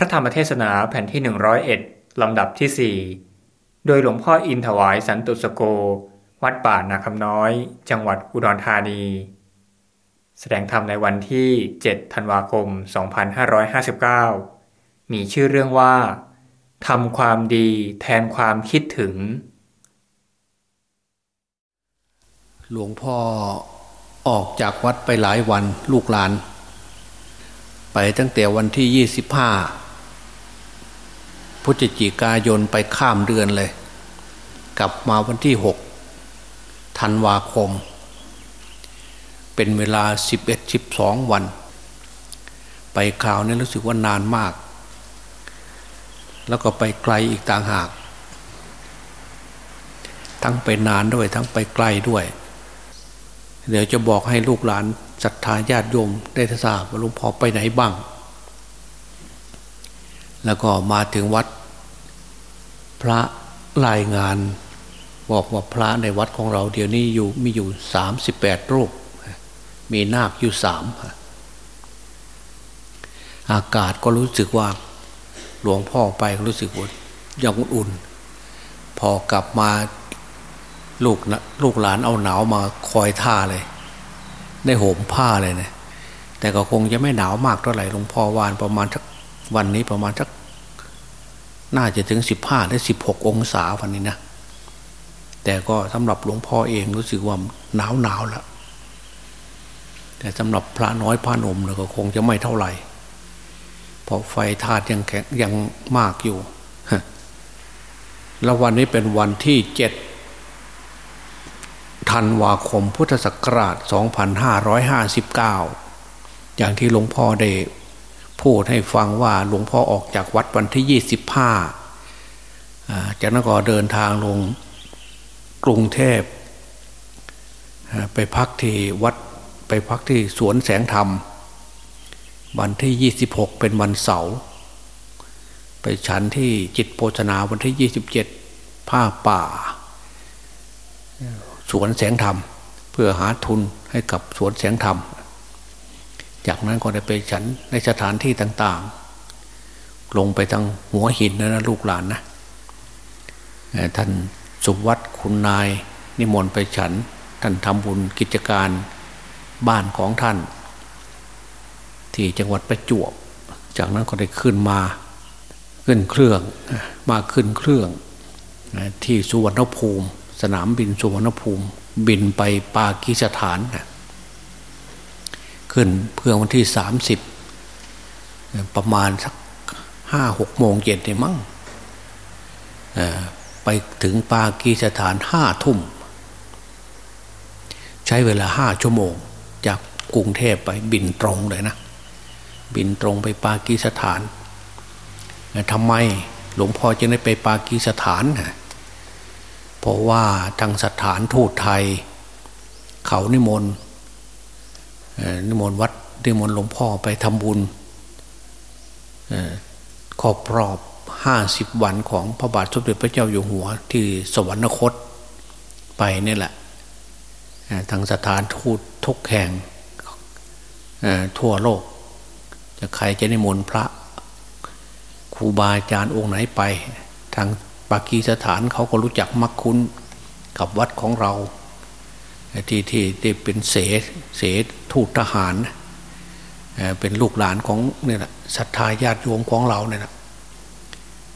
พระธรรมเทศนาแผ่นที่ 101 ลำดับที่ 4 โดยหลวงพ่ออินถวายสันตุสโก วัดป่านาคำน้อย จังหวัดอุดรธานี แสดงธรรมในวันที่ 7 ธันวาคม 2559 มีชื่อเรื่องว่าทำความดีแทนความคิดถึง หลวงพ่อออกจากวัดไปหลายวันลูกหลาน ไปตั้งแต่วันที่ยี่สิบห้า พุทธจิกายนไปข้ามเดือนเลย กลับมาวันที่หกธันวาคม เป็นเวลาสิบเอ็ดสิบสองวัน ไปคราวนี้รู้สึกว่านานมาก แล้วก็ไปไกลอีกต่างหาก ทั้งไปนานด้วยทั้งไปไกลด้วย เดี๋ยวจะบอกให้ลูกหลานศรัทธาญาติโยมได้ทราบว่าหลวงพ่อไปไหนบ้างแล้วก็มาถึงวัด พระรายงานบอกว่าพระในวัดของเราเดี๋ยวนี้อยู่มีอยู่สามสิบแปดรูป มีนาคอยู่สามอากาศก็รู้สึกว่าหลวงพ่อไปรู้สึกว่ายังอุ่นพอกลับมาลูกนะลูกหลานเอาหนาวมาคอยท่าเลย ได้ห่มผ้าเลยเนะแต่ก็คงจะไม่หนาวมากเท่าไหร่หลวงพ่อวานประมาณสักวันนี้ประมาณสัก น่าจะถึงสิบห้าหรือสิบหกองศาวันนี้นะ แต่ก็สำหรับหลวงพ่อเองรู้สึกว่าหนาวหนาวแล้วแต่สำหรับพระน้อยพระนมเนี่ยก็คงจะไม่เท่าไหร่เพราะไฟธาตุยังแข็งยังมากอยู่แล้ววันนี้เป็นวันที่เจ็ดธันวาคมพุทธศักราช 2559 อย่างที่หลวงพ่อได้ พูดให้ฟังว่าหลวงพ่อออกจากวัดวันที่25จากนั้นก็เดินทางลงกรุงเทพไปพักที่วัดไปพักที่สวนแสงธรรม วันที่ 26 เป็นวันเสาร์ไปฉันที่จิตโภชนาวันที่ 27 ผ้าป่า สวนแสงธรรม เพื่อหาทุนให้กับสวนแสงธรรม จากนั้นก็ได้ไปฉันในสถานที่ต่าง ๆ ลงไปทางหัวหินนะนะลูกหลานนะท่านสุวัตคุณนาย นิมนต์ไปฉัน ท่านทำบุญกิจการบ้านของท่าน ที่จังหวัดประจวบ จากนั้นก็ได้ขึ้นมาขึ้นเครื่องมาขึ้นเครื่องที่สุวรรณภูมิ สนามบินสุวรรณภูมิ บินไปปากีสถานนะ ขึ้นเพื่อวันที่สามสิบประมาณสักห้าหกโมงเย็นเนี่ยมั้งไปถึงปากีสถานห้าทุ่ม ใช้เวลาห้าชั่วโมง จากกรุงเทพไปบินตรงเลยนะ บินตรงไปปากีสถานทำไมหลวงพ่อจะได้ไปปากีสถานเพราะว่าทางสถานทูตไทย เขานิมนต์ นิมนต์วัดนิมนต์หลวงพ่อไปทำบุญครอบรอบห้าสิบวันของพระบาทสมเด็จพระเจ้าอยู่หัวที่สวรรคตไปนี่แหละทางสถานทูตทุกแห่งทั่วโลก จะใครจะนิมนต์พระครูบาอาจารย์องค์ไหนไป ทางปากีสถานเขาก็รู้จักมักคุ้นกับวัดของเรา ที่ที่ที่เป็นเสเสทูตทหาร เป็นลูกหลานของเนี่ยะศรัทธาญาติโยมของเราเนี่ยนะ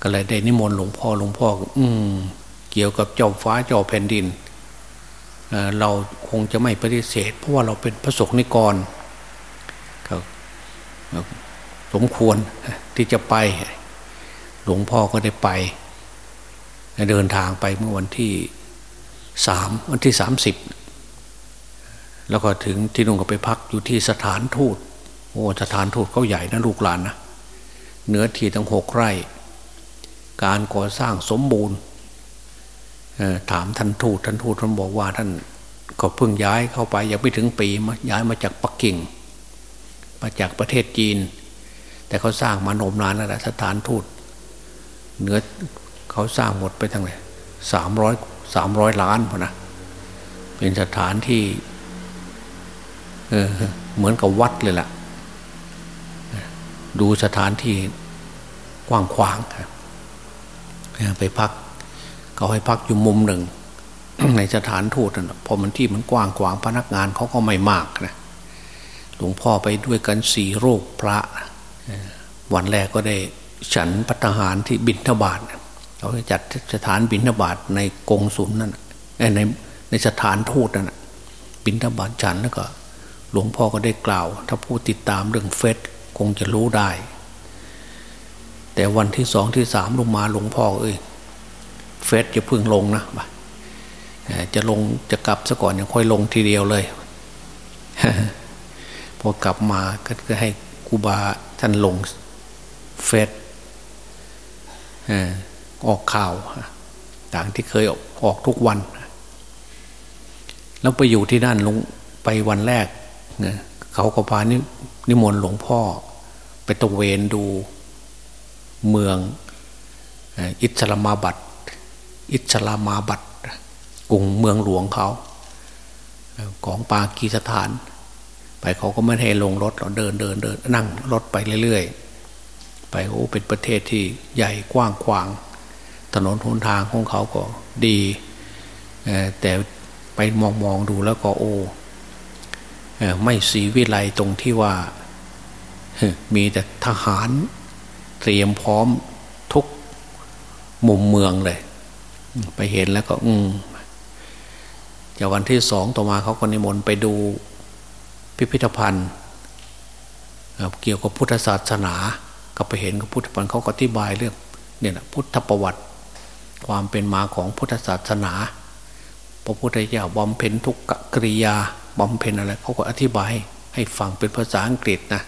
ก็เลยได้นิมนต์หลวงพ่อหลวงพ่อ อืมเกี่ยวกับเจ้าฟ้าเจ้าแผ่นดินเเราคงจะไม่ปฏิเสธ เพราะว่าเราเป็นพระสงฆ์นิกรก็สมควรที่จะไป หลวงพ่อก็ได้ไป เดินทางไปเมื่อวันที่สามวันที่สามสิบ แล้วก็ถึงที่นุ่งก็ไปพักอยู่ที่สถานทูตโอ้สถานทูตเขาใหญ่นะลูกหลานนะเนื้อที่ตั้งหกไร่ การก่อสร้างสมบูรณ์ถามท่านทูตท่านทูตท่านบอกว่าท่านก็เพิ่งย้ายเข้าไปยังไม่ถึงปีมาย้ายมาจากปักกิ่ง มาจากประเทศจีน แต่เขาสร้างมานมนานแล้วสถานทูตเนื้อเขาสร้างหมดไปทั้งไหนสามร้อยสามร้อยล้านพอนะเป็นสถานที่ เออ เหมือนกับวัดเลยล่ะ ดูสถานที่กว้างขวางไปพักเขาให้พักอยู่มุมหนึ่ง ในสถานทูตนะพอมันที่มันกว้างขวางพนักงานเขาก็ไม่มากนะหลวงพ่อไปด้วยกันสี่โรคพระวันแรกก็ได้ฉันพัฒหารที่บิณฑบาตเขาจัดสถานบิณฑบาตในกงสุนนั่นในในสถานทูตนั่นบิณฑบาตฉันแล้วก็ หลวงพ่อก็ได้กล่าว ถ้าผู้ติดตามเรื่องเฟสคงจะรู้ได้ แต่วันที่สองที่สามลงมาหลวงพ่อเอ้ยเฟสจะพึ่งลงนะจะลงจะกลับซะก่อนยังค่อยลงทีเดียวเลยพอกลับมาก็ให้กูบาท่านลงเฟสออกข่าวต่างที่เคยออกทุกวัน แล้วไปอยู่ที่นั่นลงไปวันแรก เขาก็พานินมนต์หลวงพ่อ ไปตะเวนดูเมืองอิสลามาบัดอิสลามาบัดกรุงเมืองหลวงเขาของปากีสถาน ไปเขาก็ไม่ให้ลงรถเราเดินเดินเดินนั่งรถไปเรื่อยๆ ไปโอ้เป็นประเทศที่ใหญ่กว้างขวาง ถนนหนทางของเขาก็ดีแต่ไปมองมองดูแล้วก็โอ้ ไม่สีวิไลตรงที่ว่า มีแต่ทหารเตรียมพร้อมทุกมุมเมืองเลย ไปเห็นแล้วก็ อืมจากวันที่สองต่อมาเขาก็นิมนต์ไปดูพิพิธภัณฑ์ เกี่ยวกับพุทธศาสนา ก็ไปเห็นกับพุทธภัณฑ์เขาก็อธิบายเรื่องเนี่ยนะพุทธประวัติ ความเป็นมาของพุทธศาสนา พระพุทธเจ้าบำเพ็ญทุกกริยา บำเพ็ญอะไรเขาก็อธิบาย ให้ฟังเป็นภาษาอังกฤษนะ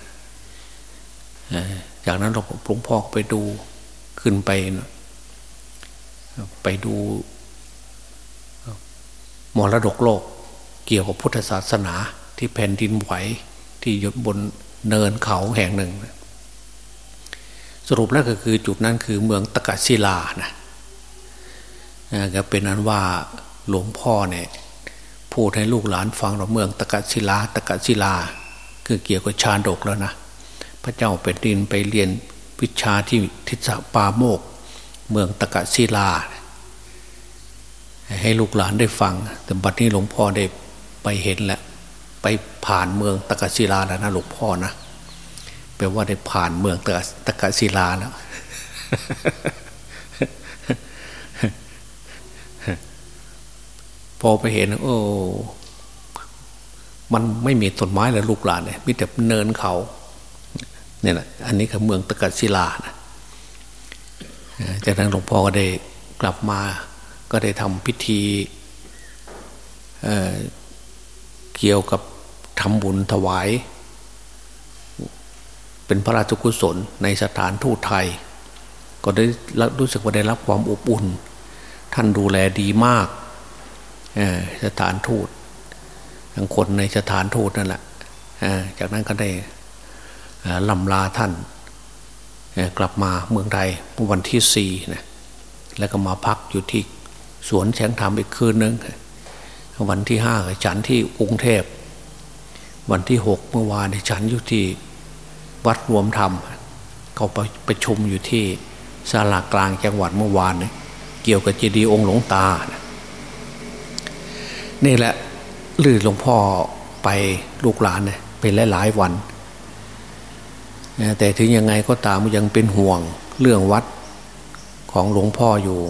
จากนั้นเราหลวงพ่อไปดูขึ้นไป ไปดูมรดกโลก เกี่ยวกับพุทธศาสนาที่แผ่นดินไหวที่ยดบนเนินเขาแห่งหนึ่ง สรุปแล้วก็คือจุดนั้นคือเมืองตะกัศิลานะก็เป็นนั้นว่าหลวงพ่อเนี่ย พูดให้ลูกหลานฟังเราเมืองตะกัศิลาตะกัศิลา คือเกี่ยวกับชาดกแล้วนะ พระเจ้าเป็นดินไปเรียนวิชาที่ทิศปาโมก เมืองตะกะศิลา ให้ลูกหลานได้ฟัง แต่บัดนี้หลวงพ่อได้ไปเห็นแล้วไปผ่านเมืองตะกะศิลาแล้วนะหลวงพ่อนะแปลว่าได้ผ่านเมืองตะกะศิลาแล้ว อไปเห็น โอ้มันไม่มีต้นไม้เลยลูกหลานเลยมีแต่เนินเขาเนี่ยนะอันนี้คือเมืองตะกัศิลานะจากนั้นหลวงพ่อก็ได้กลับมา ก็ได้ทำพิธีเเกี่ยวกับทำบุญถวาย เป็นพระราชกุศลในสถานทูตไทย ก็ได้รู้สึกว่าได้รับความอบอุ่น ท่านดูแลดีมาก สถานทูตทั้งคนในสถานทูตนั่นแหละจากนั้นก็ได้ลำลาท่านกลับมาเมืองไทยวันที่สี่นะแล้วก็มาพักอยู่ที่สวนแสงธรรมอีกคืนนึง วันที่ห้าฉันที่กรุงเทพ วันที่หกเมื่อวานฉันอยู่ที่วัดรวมธรรมเขาไปประชุมอยู่ที่ศาลากลางจังหวัดเมื่อวานเกี่ยวกับเจดีย์องค์หลวงตานี่ นี่แหละลือหลวงพ่อไปลูกหลานเนี่ยเป็นหลายๆวัน แต่ถึงยังไงก็ตามยังเป็นห่วงเรื่องวัดของหลวงพ่ออยู่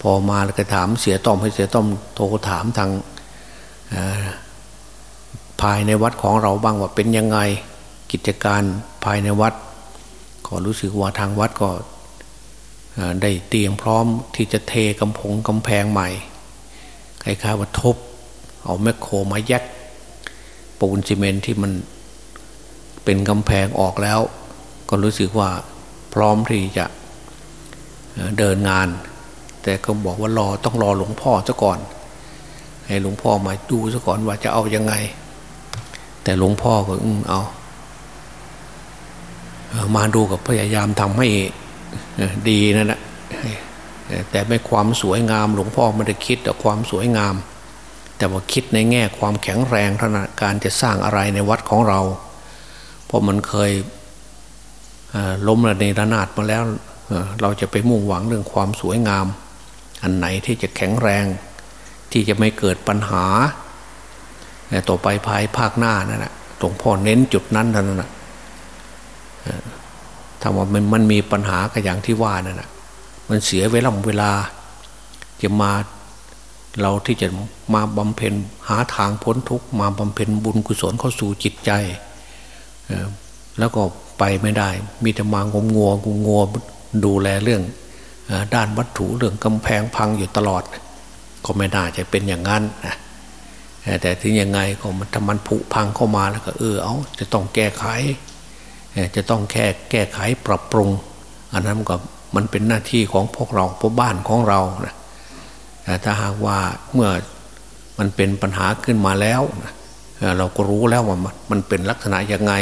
พอมาแล้วก็ถามเสียต้อมให้เสียต้อมโทรถามทางภายในวัดของเราบ้างว่าเป็นยังไงกิจการภายในวัดก็รู้สึกว่าทางวัดก็ได้เตรียมพร้อมที่จะเทกำพงกำแพงใหม่ คล้ายๆว่าทบ เอาแมคโครมายัดปูนซีเมนที่มันเป็นกำแพงออกแล้ว ก็รู้สึกว่าพร้อมที่จะเดินงาน แต่ก็บอกว่ารอต้องรอหลวงพ่อซะก่อน ให้หลวงพ่อมาดูซะก่อนว่าจะเอายังไง แต่หลวงพ่อก็อืเอามาดูกับพยายามทำให้ดีนั่นแหละ แต่ไม่ความสวยงามหลวงพ่อไม่ได้คิดแต่ความสวยงาม แต่ว่าคิดในแง่ความแข็งแรงท่านการจะสร้างอะไรในวัดของเรา เพราะมันเคยล้มระเนระนาดมาแล้วเราจะไปมุ่งหวังเรื่องความสวยงาม อันไหนที่จะแข็งแรง ที่จะไม่เกิดปัญหาต่อไปภายภาคหน้านั่นแหละหลวงพ่อเน้นจุดนั้นนั่นนะถ้าว่ามันมันมีปัญหาก็อย่างที่ว่านั่นแหละ มันเสียเวลาเวลา จะมาเราที่จะมาบำเพ็ญหาทางพ้นทุกมาบำเพ็ญบุญกุศลเข้าสู่จิตใจ แล้วก็ไปไม่ได้ มีแต่มางมงัวงงัวดูแลเรื่องด้านวัตถุเรื่องกำแพงพังอยู่ตลอด ก็ไม่น่าจะเป็นอย่างนั้นนะแต่ถึงยังไงก็มันถ้ามันผุพังเข้ามาแล้วก็เออเอาจะต้องแก้ไข จะต้องแค่แก้ไขปรับปรุง อันนั้นก็ มันเป็นหน้าที่ของพวกเราพวกบ้านของเรานะแต่ถ้าหากว่าเมื่อมันเป็นปัญหาขึ้นมาแล้วเราก็รู้แล้วว่ามันเป็นลักษณะยังไง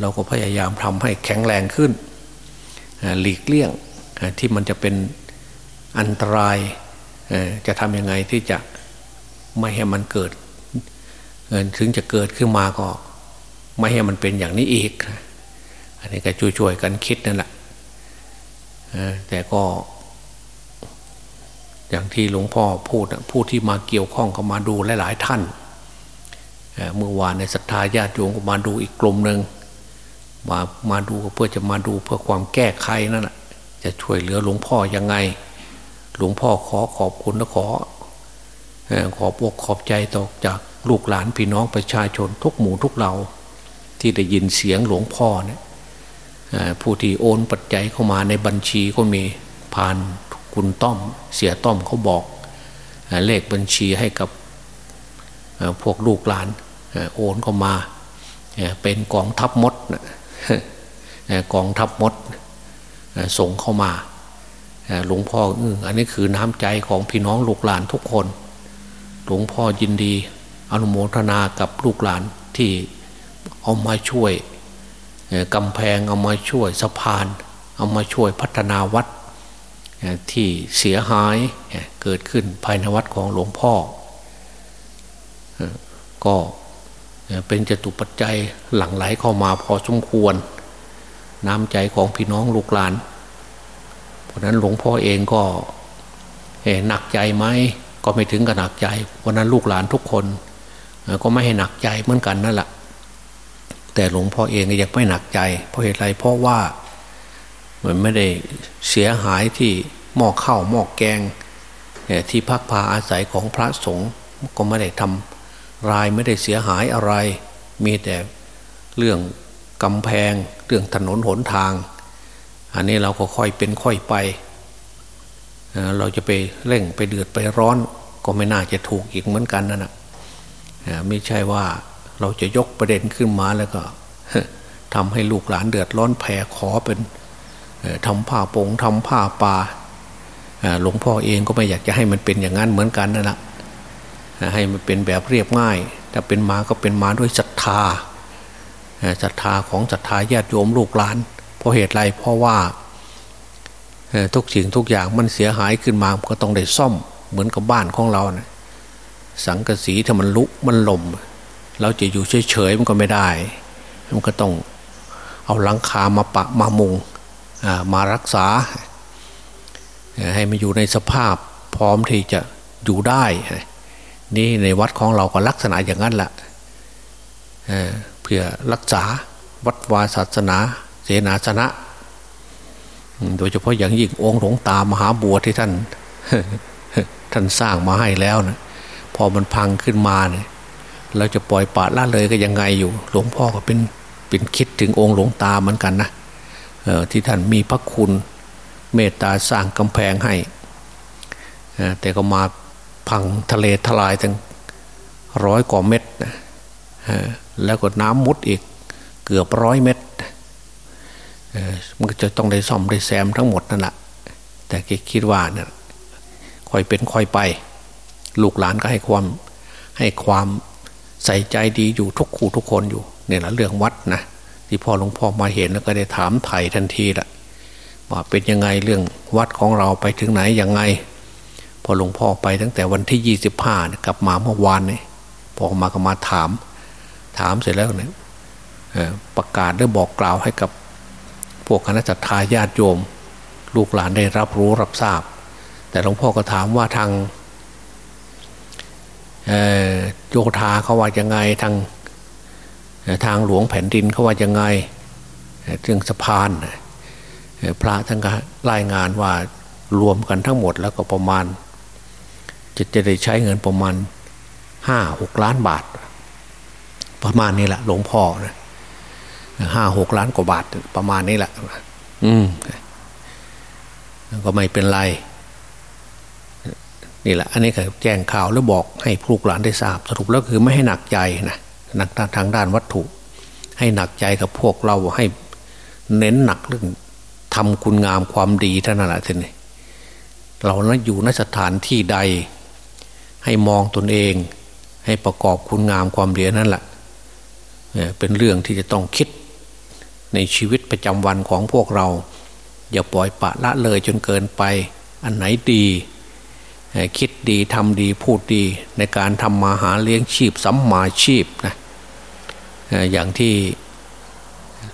เราก็พยายามทำให้แข็งแรงขึ้น หลีกเลี่ยงที่มันจะเป็นอันตรายจะทำยังไงที่จะไม่ให้มันเกิดถึงจะเกิดขึ้นมาก็ ไม่ให้มันเป็นอย่างนี้อีก อันนี้ก็ช่วยๆกันคิดนั่นแหละ แต่ก็อย่างที่หลวงพ่อพูดผู้ที่มาเกี่ยวข้องก็มาดูหลาย ๆ ท่านเมื่อวานในศรัทธาญาติโยมก็มาดูอีกกลุ่มหนึ่งมามาดูเพื่อจะมาดูเพื่อความแก้ไขนั่นแหละจะช่วยเหลือหลวงพ่อยังไง หลวงพ่อขอขอบคุณและขอขอบอกขอบใจต่อจากลูกหลานพี่น้องประชาชนทุกหมู่ทุกเหล่าที่ได้ยินเสียงหลวงพ่อเนี่ย ผู้ที่โอนปัจจัยเข้ามาในบัญชีก็มีผ่านคุณต้อมเสียต้อมเขาบอกเลขบัญชีให้กับพวกลูกหลานโอนเข้ามาเป็นกองทัพมดกองทัพมดส่งเข้ามาหลวงพ่ออันนี้คือน้ำใจของพี่น้องลูกหลานทุกคน หลวงพ่อยินดี อนุโมทนากับลูกหลานที่เอามาช่วย กำแพงเอามาช่วยสะพาน เอามาช่วยพัฒนาวัดที่เสียหายเกิดขึ้นภายในวัดของหลวงพ่อ ก็เป็นจตุปัจจัยหลั่งไหลเข้ามาพอสมควร น้ำใจของพี่น้องลูกหลาน เพราะนั้นหลวงพ่อเองก็หนักใจไหมก็ไม่ถึงกับหนักใจ วันนั้นลูกหลานทุกคน ก็ไม่ให้หนักใจเหมือนกันนั่นแหละ แต่หลวงพ่อเองก็ยังไม่หนักใจ เพราะเหตุไรเพราะว่ามันไม่ได้เสียหายที่หม้อข้าวหม้อแกงที่พักพาอาศัยของพระสงฆ์ก็ไม่ได้ทำรายไม่ได้เสียหายอะไร มีแต่เรื่องกำแพง เรื่องถนนหนทาง อันนี้เราก็ค่อยเป็นค่อยไป เราจะไปเร่งไปเดือดไปร้อน ก็ไม่น่าจะถูกอีกเหมือนกันนั่นนะไม่ใช่ว่า เราจะยกประเด็นขึ้นมาแล้วก็ทำให้ลูกหลานเดือดร้อนแผ่ขอเป็นทำผ้าปงทำผ้าป่าหลวงพ่อเองก็ไม่อยากจะให้มันเป็นอย่างนั้นเหมือนกันนั่นแหละให้มันเป็นแบบเรียบง่ายถ้าเป็นมาก็เป็นมาด้วยศรัทธาศรัทธาของศรัทธาญาติโยมลูกหลาน เพราะเหตุไรเพราะว่าทุกสิ่งทุกอย่างมันเสียหายขึ้นมาก็ต้องได้ซ่อมเหมือนกับบ้านของเรานะสังกะสีถ้ามันลุกมันลม เราจะอยู่เฉยๆมันก็ไม่ได้ มันก็ต้องเอาหลังคามาปะมามุงมารักษา ให้มันอยู่ในสภาพพร้อมที่จะอยู่ได้ นี่ในวัดของเราก็ลักษณะอย่างนั้นแหละเพื่อรักษาวัดวาศาสนา เสนาสนะ โดยเฉพาะอย่างยิ่งองค์หลวงตามหาบัวที่ท่าน ท่านสร้างมาให้แล้วนะพอมันพังขึ้นมาเนี่ย เราจะปล่อยปละละเลยก็ยังไงอยู่ หลวงพ่อก็เป็นเป็นคิดถึงองค์หลวงตาเหมือนกันนะที่ท่านมีพระคุณเมตตาสร้างกำแพงให้แต่ก็มาพังทะเลทลายตั้งร้อยกว่าเม็ดแล้วก็น้ำมุดอีกเกือบร้อยเม็ดมันก็จะต้องได้ซ่อมได้แซมทั้งหมดนั่นแหละแต่คิดว่าเนี่ยค่อยเป็นค่อยไป ลูกหลานก็ให้ความให้ความ ใส่ใจดีอยู่ทุกคู่ทุกคนอยู่เนี่ยแหละเรื่องวัดนะที่พ่อหลวงพ่อมาเห็นแล้วก็ได้ถามไถ่ทันทีละว่าเป็นยังไงเรื่องวัดของเราไปถึงไหนยังไง พอหลวงพ่อไปตั้งแต่วันที่ยี่สิบห้ากลับมาเมื่อวานนี่พอมาก็มาถาม ถามเสร็จแล้วเนี่ยประกาศได้บอกกล่าวให้กับพวกคณะทาญาติโยม ลูกหลานได้รับรู้รับทราบ แต่หลวงพ่อก็ถามว่าทาง โยธาเขาว่ายังไงทางทางหลวงแผ่นดินเขาว่ายังไงเรื่องสะพานพระท่านก็รายงานว่ารวมกันทั้งหมดแล้วก็ประมาณ จะจะได้ใช้เงินประมาณห้าหกล้านบาท ประมาณนี้แหละหลวงพ่อนะห้าหกล้านกว่าบาทประมาณนี้แหละ อืมก็ไม่เป็นไร นี่แหละ อันนี้ก็แจ้งข่าวแล้วบอกให้ลูกหลานได้ทราบสรุปแล้วคือไม่ให้หนักใจนะหนักทางด้านวัตถุ ให้หนักใจกับพวกเราให้เน้นหนักเรื่องทำคุณงามความดีเท่านั้นแหละท่านนี่เรานะอยู่นสถานที่ใด ให้มองตนเอง ให้ประกอบคุณงามความดีนั่นแหละเป็นเรื่องที่จะต้องคิดในชีวิตประจำวันของพวกเรา อย่าปล่อยปะละเลยจนเกินไป อันไหนดี คิดดีทำดีพูดดีในการทำมาหาเลี้ยงชีพสัมมาชีพนะอย่างที่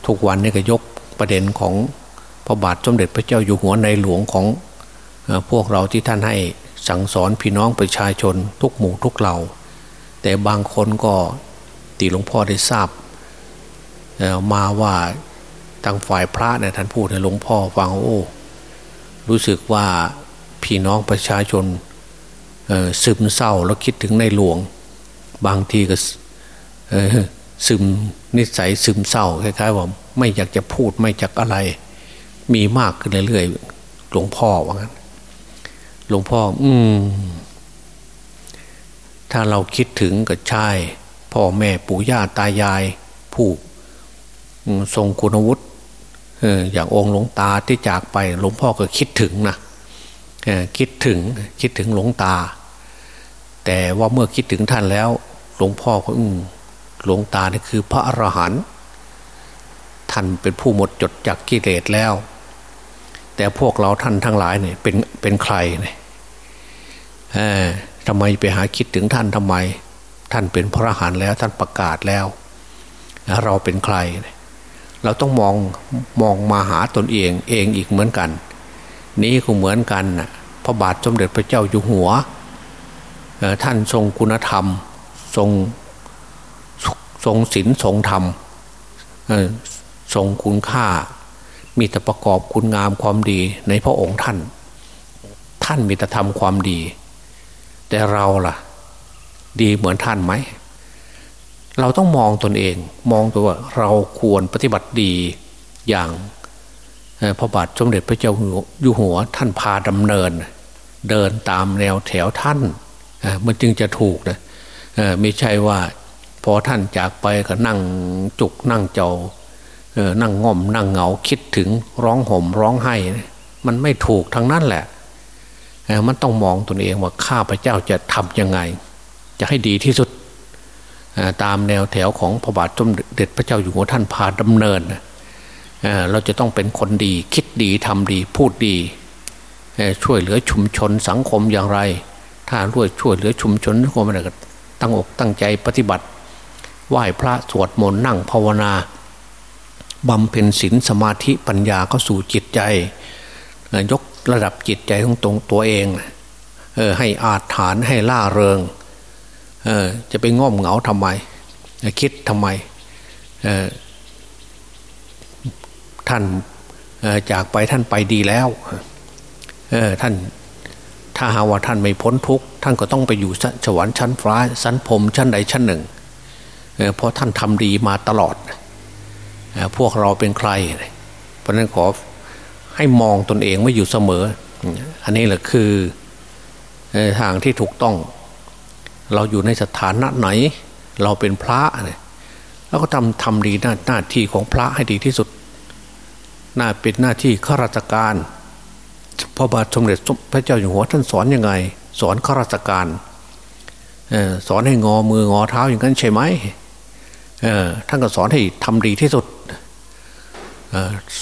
ทุกวันนี้ก็ยกประเด็นของพระบาทสมเด็จพระเจ้าอยู่หัวในหลวงของพวกเราที่ท่านให้สั่งสอนพี่น้องประชาชนทุกหมู่ทุกเหล่า แต่บางคนก็ตีหลวงพ่อได้ทราบมาว่าทางฝ่ายพระเนี่ยท่านพูดให้หลวงพ่อฟังโอ้รู้สึกว่าพี่น้องประชาชน ซึมเศร้าแล้วคิดถึงในหลวง บางทีก็ซึมนิสัยซึมเศร้าคล้ายๆว่าไม่อยากจะพูดไม่จักอะไร มีมากขึ้นเรื่อยๆหลวงพ่อว่างั้น หลวงพ่อ อืม ถ้าเราคิดถึงกับชายพ่อแม่ปู่ย่าตายาย ผู้ทรงคุณวุฒิอย่างองค์หลวงตาที่จากไป หลวงพ่อก็คิดถึงนะ คิดถึงคิดถึงหลวงตา แต่ว่าเมื่อคิดถึงท่านแล้ว หลวงพ่อก็อืหลวงตานี่คือพระอรหันต์ท่านเป็นผู้หมดจดจากกิเลสแล้ว แต่พวกเราท่านทั้งหลายเนี่ยเป็นเป็นใครเนี่ยทำไมไปหาคิดถึงท่านทำไม ท่านเป็นพระอรหันต์แล้ว ท่านประกาศแล้วเราเป็นใคร เราต้องมองมองมาหาตนเองเองอีกเหมือนกัน นี้ก็เหมือนกันพระบาทสมเด็จพระเจ้าอยู่หัวท่านทรงคุณธรรม ทรงทรงศีลทรงธรรมทรงคุณค่า มีแต่ประกอบคุณงามความดีในพระองค์ท่าน ท่านมีแต่ทำความดี แต่เราล่ะ ดีเหมือนท่านไหม เราต้องมองตนเอง มองตัวว่าเราควรปฏิบัติดีอย่าง พระบาทสมเด็จพระเจ้าอยู่หัวท่านพาดำเนิน เดินตามแนวแถวท่านมันจึงจะถูกนะไม่ใช่ว่าพอท่านจากไปก็นั่งจุกนั่งเจ้านั่งง่อมนั่งเหงาคิดถึงร้องห่มร้องไห้ มันไม่ถูกทั้งนั้นแหละมันต้องมองตนเองว่าข้าพเจ้าจะทำยังไง จะให้ดีที่สุดตามแนวแถวของพระบาทสมเด็จพระเจ้าอยู่หัวท่านพาดำเนิน เราจะต้องเป็นคนดี คิดดีทำดีพูดดี ช่วยเหลือชุมชนสังคมอย่างไร ถ้าร่วยช่วยเหลือชุมชนสังคมอะไรก็ตั้งอกตั้งใจปฏิบัติ ไหว้พระสวดมนต์นั่งภาวนาบำเพ็ญศีลสมาธิปัญญาเข้าสู่จิตใจ ยกระดับจิตใจของตรงตัวเองเออให้อาถานให้ล่าเริงเออจะไปง่อมเหงาทำไม คิดทำไม ท่านจากไปท่านไปดีแล้วท่านถ้าหาว่าท่านไม่พ้นทุกข์ท่านก็ต้องไปอยู่สวรรค์ชั้นฟ้าชั้นพรมชั้นใดชั้นหนึ่งเพราะท่านทำดีมาตลอด พวกเราเป็นใคร เพราะนั้นขอให้มองตนเองไม่อยู่เสมอ อันนี้แหละคือทางที่ถูกต้อง เราอยู่ในสถานะไหน เราเป็นพระเนี่ยแล้วก็ทำทำดีหน้าหน้าที่ของพระให้ดีที่สุด หน้าเป็นหน้าที่ข้าราชการพระบาทสมเด็จพระเจ้าอยู่หัวท่านสอนยังไง สอนข้าราชการสอนให้งอมืองอเท้าอย่างนั้นใช่ไหมท่านก็สอนให้ทำดีที่สุด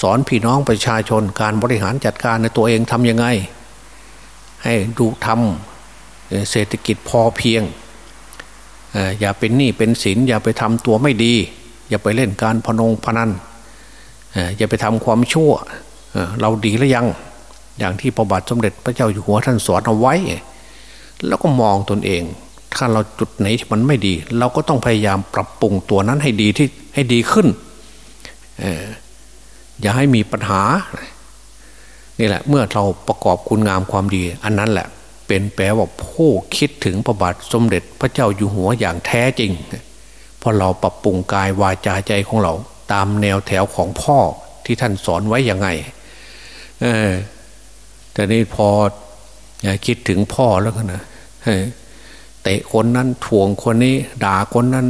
สอนพี่น้องประชาชนการบริหารจัดการในตัวเองทำยังไง ให้ดูทำเศรษฐกิจพอเพียง อย่าเป็นหนี้เป็นสินอย่าไปทำตัวไม่ดี อย่าไปเล่นการพนงพนัน อย่าไปทำความชั่วเราดีหรือยัง อย่างที่พระบาทสมเด็จพระเจ้าอยู่หัวท่านสอนเอาไว้ แล้วก็มองตนเอง ถ้าเราจุดไหนที่มันไม่ดี เราก็ต้องพยายามปรับปรุงตัวนั้นให้ดีที่ให้ดีขึ้นอย่าให้มีปัญหา นี่แหละ เมื่อเราประกอบคุณงามความดี อันนั้นแหละ เป็นแปลว่าผู้คิดถึงพระบาทสมเด็จพระเจ้าอยู่หัวอย่างแท้จริงพราะเราปรับปรุงกายวาจาใจของเรา ตามแนวแถวของพ่อที่ท่านสอนไว้ยังไงเออแต่นี่พอคิดถึงพ่อแล้วกันนะเตะคนนั้นทวงคนนี้ ด่าคนนั้น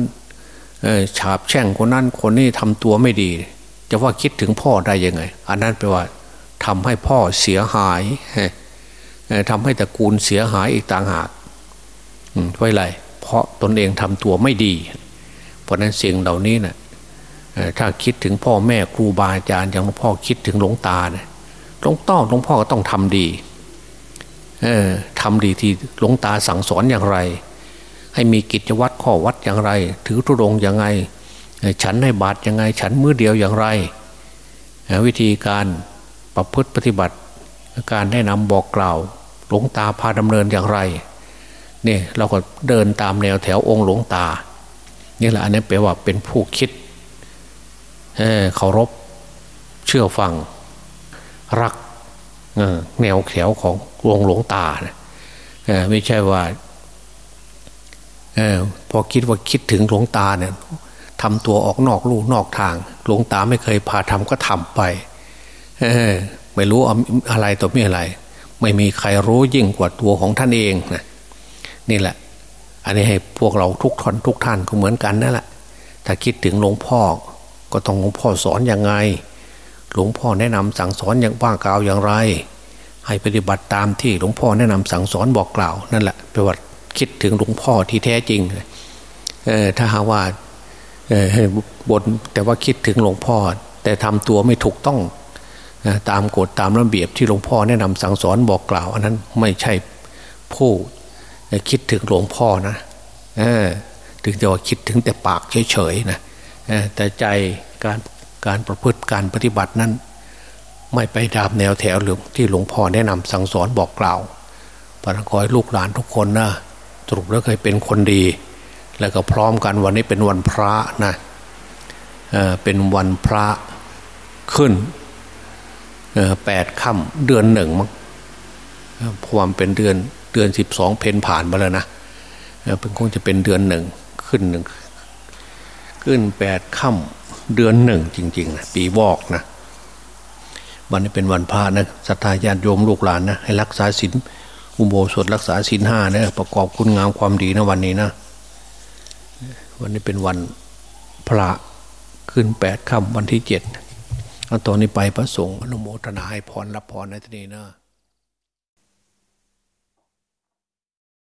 ฉาบแช่งคนนั้นคนนี้ทำตัวไม่ดี จะว่าคิดถึงพ่อได้ยังไง อันนั้นแปลว่าทำให้พ่อเสียหายทำให้ตระกูลเสียหายอีกต่างหากไว้ไรเพราะตนเองทำตัวไม่ดี เพราะนั้นสิ่งเหล่านี้นะ่ะ ถ้าคิดถึงพ่อแม่ครูบาอาจารย์อย่างหลวงพ่อคิดถึงหลวงตาเนี่ยหลวงต้อหลวงพ่อก็ต้องทำดีเออทำดีที่หลวงตาสั่งสอนอย่างไร ให้มีกิจวัตรข้อวัดอย่างไร ถือธุรงอย่างไรฉันให้บาตรยังไง ฉันมือเดียวอย่างไร วิธีการประพฤติปฏิบัติ การแนะนำบอกกล่าว หลวงตาพาดำเนินอย่างไรเนี่ยเราก็เดินตามแนวแถวองค์หลวงตานี่แหละอันนี้แปลว่าเป็นผู้คิด เคารพเชื่อฟัง รักแนวแถวของหลวงหลวงตานะไม่ใช่ว่าอพอคิดว่าคิดถึงหลวงตาเนี่ยทำตัวออกนอกลู่นอกทาง หลวงตาไม่เคยพาทำก็ทำไปไม่รู้อะไรตัวไม่อะไร ไม่มีใครรู้ยิ่งกว่าตัวของท่านเองนะนี่แหละ อันนี้ให้พวกเราทุกทนทุกท่านก็เหมือนกันนั่นแหละถ้าคิดถึงหลวงพ่อ ก็ต้องหลวงพ่อสอนอย่างไง หลวงพ่อแนะนำสั่งสอนอย่างว่ากล่าวอย่างไร ให้ปฏิบัติตามที่หลวงพ่อแนะนำสั่งสอนบอกกล่าวนั่นแหละแปลว่าคิดถึงหลวงพ่อที่แท้จริงเออถ้าหาว่าบนแต่ว่าคิดถึงหลวงพ่อ แต่ทำตัวไม่ถูกต้องตามกฎตามระเบียบที่หลวงพ่อแนะนำสั่งสอนบอกกล่าว อันนั้นไม่ใช่ผู้คิดถึงหลวงพ่อนะถึงจะว่าคิดถึงแต่ปากเฉยๆนะ แต่ใจการการประพฤติการปฏิบัตินั้น ไม่ไปตามแนวแถวหรือที่หลวงพ่อแนะนำสั่งสอนบอกกล่าวพระขอให้ลูกหลานทุกคนนะสรุปแล้วเคยเป็นคนดี แล้วก็พร้อมกันวันนี้เป็นวันพระนะเเป็นวันพระขึ้นแปดค่ำเดือนหนึ่งมั้งความเป็นเดือนเดือนสิบสองเพนผ่านมาแล้วนะเป็นคงจะเป็นเดือนหนึ่งขึ้นหนึ่ง ขึ้นแปดค่ำเดือนหนึ่งจริงๆนะปีวอกนะวันนี้เป็นวันพระนะศรัทธาญาติโยมลูกหลานนะให้รักษาศีลอุโบสถรักษาศีลห้านะประกอบคุณงามความดีนะวันนี้นะ วันนี้เป็นวันพระขึ้นแปดค่ำวันที่เจ็ดเอาตอนนี้ไปพระสงฆ์อนุโมทนาให้พรรับพรในที่นี้นะ